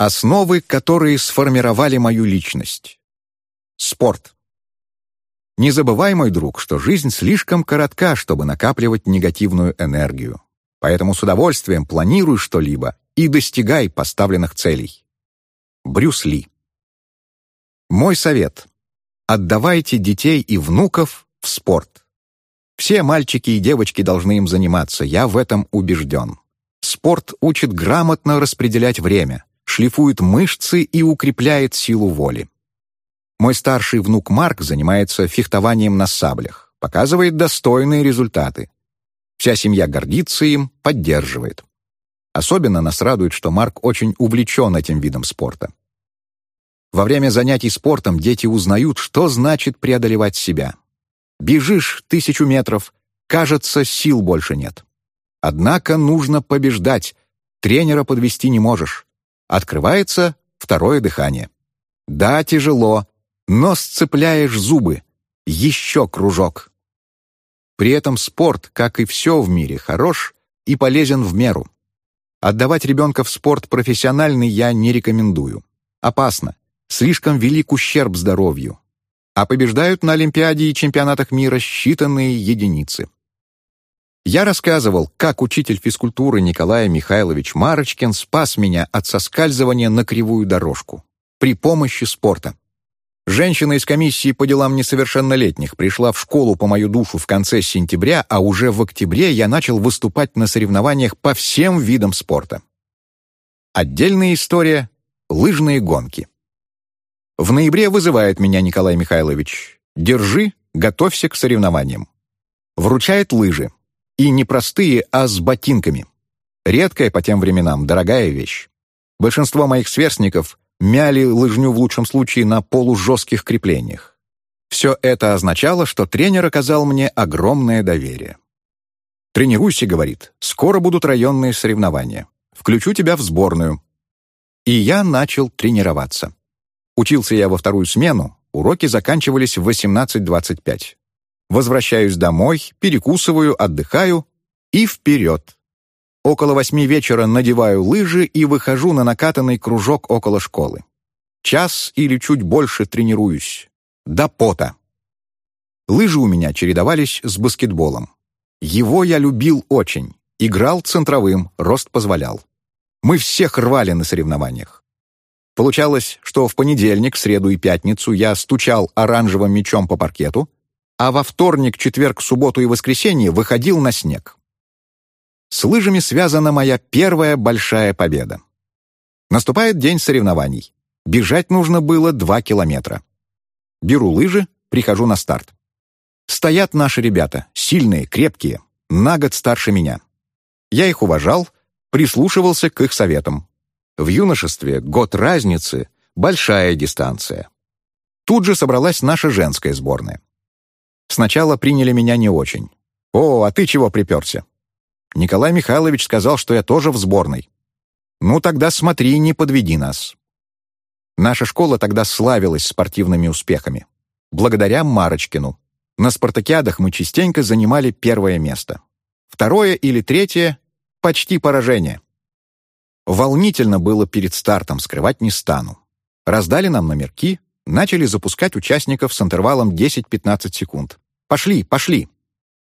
Основы, которые сформировали мою личность. Спорт. Не забывай, мой друг, что жизнь слишком коротка, чтобы накапливать негативную энергию. Поэтому с удовольствием планируй что-либо и достигай поставленных целей. Брюс Ли. Мой совет. Отдавайте детей и внуков в спорт. Все мальчики и девочки должны им заниматься, я в этом убежден. Спорт учит грамотно распределять время, шлифует мышцы и укрепляет силу воли. Мой старший внук Марк занимается фехтованием на саблях, показывает достойные результаты. Вся семья гордится им, поддерживает. Особенно нас радует, что Марк очень увлечен этим видом спорта. Во время занятий спортом дети узнают, что значит преодолевать себя. Бежишь тысячу метров, кажется, сил больше нет. Однако нужно побеждать, тренера подвести не можешь. Открывается второе дыхание. Да, тяжело, но сцепляешь зубы. Еще кружок. При этом спорт, как и все в мире, хорош и полезен в меру. Отдавать ребенка в спорт профессиональный я не рекомендую. Опасно. Слишком велик ущерб здоровью. А побеждают на Олимпиаде и чемпионатах мира считанные единицы. Я рассказывал, как учитель физкультуры Николай Михайлович Марочкин спас меня от соскальзывания на кривую дорожку при помощи спорта. Женщина из комиссии по делам несовершеннолетних пришла в школу по мою душу в конце сентября, а уже в октябре я начал выступать на соревнованиях по всем видам спорта. Отдельная история — лыжные гонки. В ноябре вызывает меня Николай Михайлович. «Держи, готовься к соревнованиям». Вручает лыжи. И не простые, а с ботинками. Редкая по тем временам, дорогая вещь. Большинство моих сверстников мяли лыжню в лучшем случае на полужестких креплениях. Все это означало, что тренер оказал мне огромное доверие. «Тренируйся», — говорит, — «скоро будут районные соревнования. Включу тебя в сборную». И я начал тренироваться. Учился я во вторую смену, уроки заканчивались в 18.25. Возвращаюсь домой, перекусываю, отдыхаю и вперед. Около восьми вечера надеваю лыжи и выхожу на накатанный кружок около школы. Час или чуть больше тренируюсь. До пота. Лыжи у меня чередовались с баскетболом. Его я любил очень. Играл центровым, рост позволял. Мы всех рвали на соревнованиях. Получалось, что в понедельник, среду и пятницу я стучал оранжевым мячом по паркету, а во вторник, четверг, субботу и воскресенье выходил на снег. С лыжами связана моя первая большая победа. Наступает день соревнований. Бежать нужно было два километра. Беру лыжи, прихожу на старт. Стоят наши ребята, сильные, крепкие, на год старше меня. Я их уважал, прислушивался к их советам. В юношестве год разницы — большая дистанция. Тут же собралась наша женская сборная. Сначала приняли меня не очень. «О, а ты чего приперся?» Николай Михайлович сказал, что я тоже в сборной. Ну, тогда смотри, не подведи нас. Наша школа тогда славилась спортивными успехами. Благодаря Марочкину. На спартакиадах мы частенько занимали первое место. Второе или третье — почти поражение. Волнительно было перед стартом, скрывать не стану. Раздали нам номерки, начали запускать участников с интервалом 10-15 секунд. Пошли, пошли.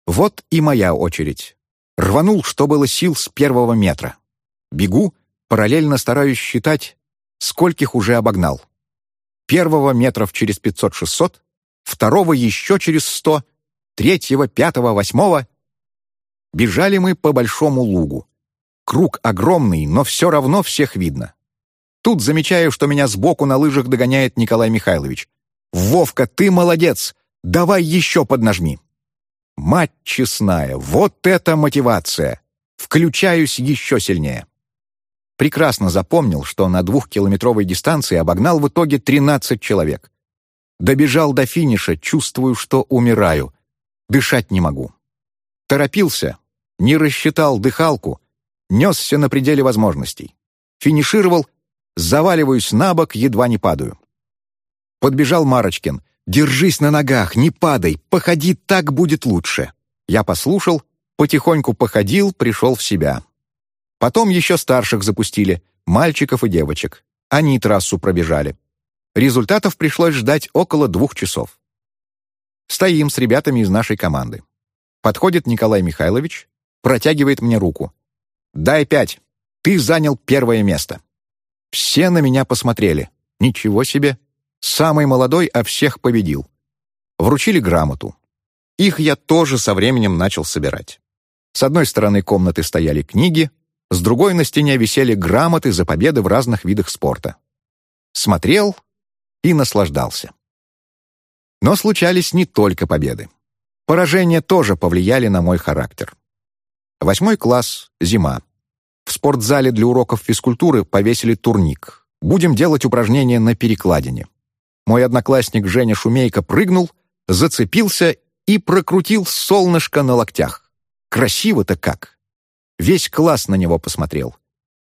Вот и моя очередь. Рванул, что было сил с первого метра. Бегу, параллельно стараюсь считать, скольких уже обогнал. Первого метров через 500-600, второго еще через 100, третьего, пятого, восьмого. Бежали мы по большому лугу. Круг огромный, но все равно всех видно. Тут замечаю, что меня сбоку на лыжах догоняет Николай Михайлович. «Вовка, ты молодец! Давай еще поднажми!» Мать честная, вот это мотивация! Включаюсь еще сильнее. Прекрасно запомнил, что на двухкилометровой дистанции обогнал в итоге 13 человек. Добежал до финиша, чувствую, что умираю. Дышать не могу. Торопился, не рассчитал дыхалку, несся на пределе возможностей. Финишировал, заваливаюсь на бок, едва не падаю. Подбежал Марочкин — «Держись на ногах, не падай, походи, так будет лучше». Я послушал, потихоньку походил, пришел в себя. Потом еще старших запустили, мальчиков и девочек. Они трассу пробежали. Результатов пришлось ждать около двух часов. Стоим с ребятами из нашей команды. Подходит Николай Михайлович, протягивает мне руку. «Дай пять. Ты занял первое место». Все на меня посмотрели. Ничего себе. Самый молодой, а всех победил. Вручили грамоту. Их я тоже со временем начал собирать. С одной стороны комнаты стояли книги, с другой на стене висели грамоты за победы в разных видах спорта. Смотрел и наслаждался. Но случались не только победы. Поражения тоже повлияли на мой характер. Восьмой класс, зима. Спортзале для уроков физкультуры повесили турник. Будем делать упражнения на перекладине. Мой одноклассник Женя Шумейко прыгнул, зацепился и прокрутил солнышко на локтях. Красиво-то как! Весь класс на него посмотрел.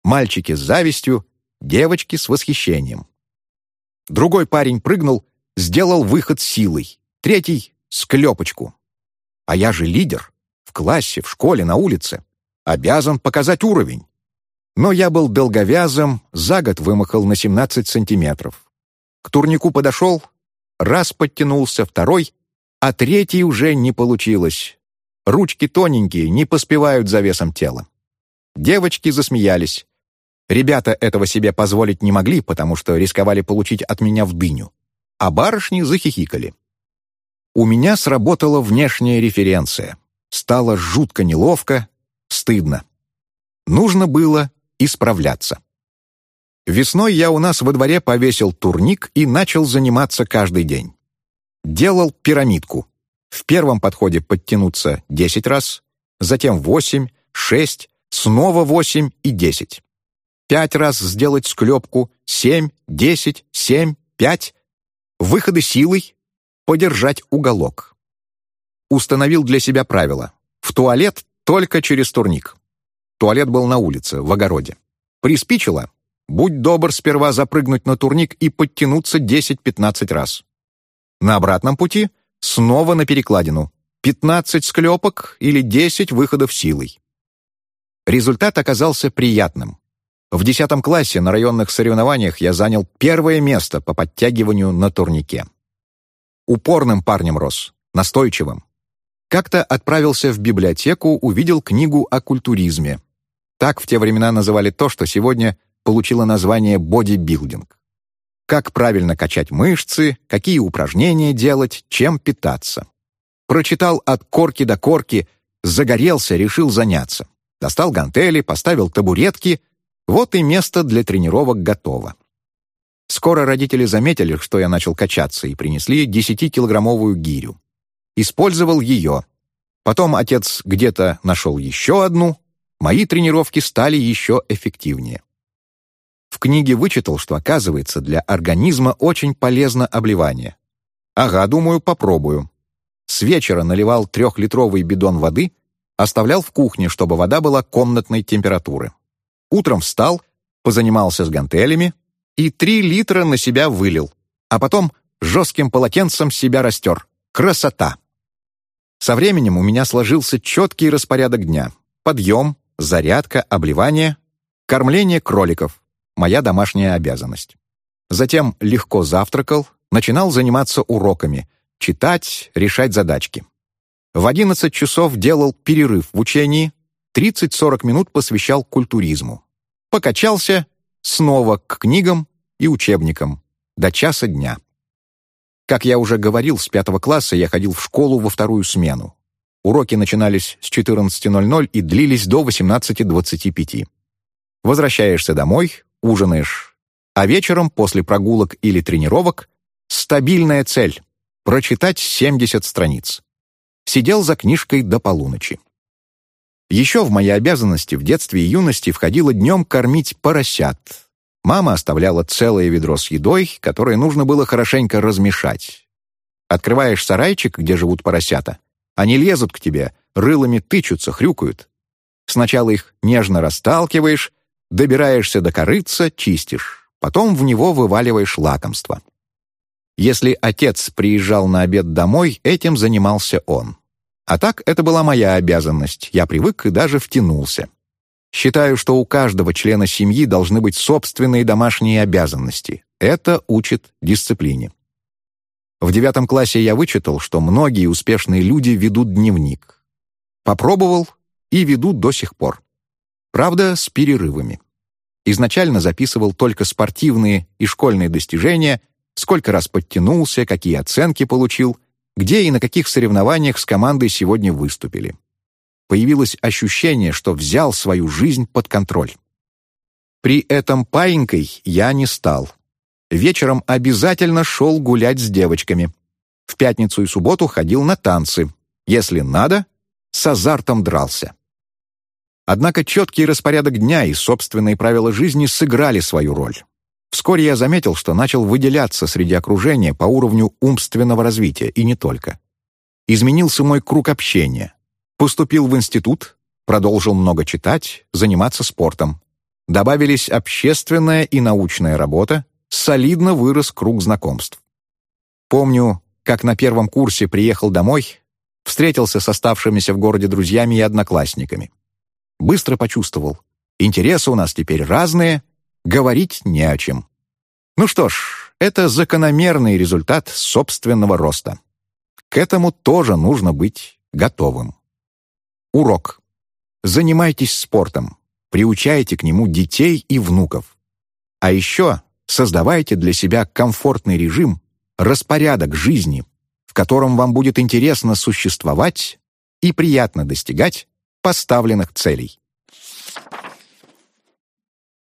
Мальчики с завистью, девочки с восхищением. Другой парень прыгнул, сделал выход силой. Третий — склепочку. А я же лидер. В классе, в школе, на улице. Обязан показать уровень. Но я был долговязым, за год вымахал на 17 сантиметров. К турнику подошел, раз подтянулся, второй, а третий уже не получилось. Ручки тоненькие, не поспевают за весом тела. Девочки засмеялись. Ребята этого себе позволить не могли, потому что рисковали получить от меня в дыню. А барышни захихикали. У меня сработала внешняя референция. Стало жутко неловко, стыдно. Нужно было исправляться. Весной я у нас во дворе повесил турник и начал заниматься каждый день. Делал пирамидку. В первом подходе подтянуться 10 раз, затем 8, 6, снова 8 и 10. Пять раз сделать склепку, 7, 10, 7, 5. Выходы силой, подержать уголок. Установил для себя правило. В туалет только через турник. Туалет был на улице, в огороде. Приспичило? Будь добр сперва запрыгнуть на турник и подтянуться 10-15 раз. На обратном пути снова на перекладину. 15 склепок или 10 выходов силой. Результат оказался приятным. В 10 классе на районных соревнованиях я занял первое место по подтягиванию на турнике. Упорным парнем рос, настойчивым. Как-то отправился в библиотеку, увидел книгу о культуризме. Так в те времена называли то, что сегодня получило название бодибилдинг как правильно качать мышцы, какие упражнения делать, чем питаться. Прочитал от корки до корки, загорелся, решил заняться. Достал гантели, поставил табуретки, вот и место для тренировок готово. Скоро родители заметили, что я начал качаться, и принесли 10-килограммовую гирю. Использовал ее. Потом отец где-то нашел еще одну. Мои тренировки стали еще эффективнее. В книге вычитал, что, оказывается, для организма очень полезно обливание. Ага, думаю, попробую. С вечера наливал трехлитровый бидон воды, оставлял в кухне, чтобы вода была комнатной температуры. Утром встал, позанимался с гантелями и три литра на себя вылил, а потом жестким полотенцем себя растер. Красота! Со временем у меня сложился четкий распорядок дня. Подъем, зарядка, обливание, кормление кроликов моя домашняя обязанность. Затем легко завтракал, начинал заниматься уроками, читать, решать задачки. В 11 часов делал перерыв в учении, 30-40 минут посвящал культуризму. Покачался, снова к книгам и учебникам, до часа дня. Как я уже говорил, с пятого класса я ходил в школу во вторую смену. Уроки начинались с 14.00 и длились до 18.25. Возвращаешься домой, ужинаешь, а вечером после прогулок или тренировок стабильная цель — прочитать 70 страниц. Сидел за книжкой до полуночи. Еще в мои обязанности в детстве и юности входило днем кормить поросят. Мама оставляла целое ведро с едой, которое нужно было хорошенько размешать. Открываешь сарайчик, где живут поросята. Они лезут к тебе, рылами тычутся, хрюкают. Сначала их нежно расталкиваешь, Добираешься до корыца, чистишь, потом в него вываливаешь лакомство. Если отец приезжал на обед домой, этим занимался он. А так это была моя обязанность, я привык и даже втянулся. Считаю, что у каждого члена семьи должны быть собственные домашние обязанности. Это учит дисциплине. В девятом классе я вычитал, что многие успешные люди ведут дневник. Попробовал и веду до сих пор. Правда, с перерывами. Изначально записывал только спортивные и школьные достижения, сколько раз подтянулся, какие оценки получил, где и на каких соревнованиях с командой сегодня выступили. Появилось ощущение, что взял свою жизнь под контроль. При этом паинькой я не стал. Вечером обязательно шел гулять с девочками. В пятницу и субботу ходил на танцы. Если надо, с азартом дрался. Однако четкий распорядок дня и собственные правила жизни сыграли свою роль. Вскоре я заметил, что начал выделяться среди окружения по уровню умственного развития, и не только. Изменился мой круг общения. Поступил в институт, продолжил много читать, заниматься спортом. Добавились общественная и научная работа, солидно вырос круг знакомств. Помню, как на первом курсе приехал домой, встретился с оставшимися в городе друзьями и одноклассниками. Быстро почувствовал. Интересы у нас теперь разные, говорить не о чем. Ну что ж, это закономерный результат собственного роста. К этому тоже нужно быть готовым. Урок. Занимайтесь спортом, приучайте к нему детей и внуков. А еще создавайте для себя комфортный режим, распорядок жизни, в котором вам будет интересно существовать и приятно достигать поставленных целей.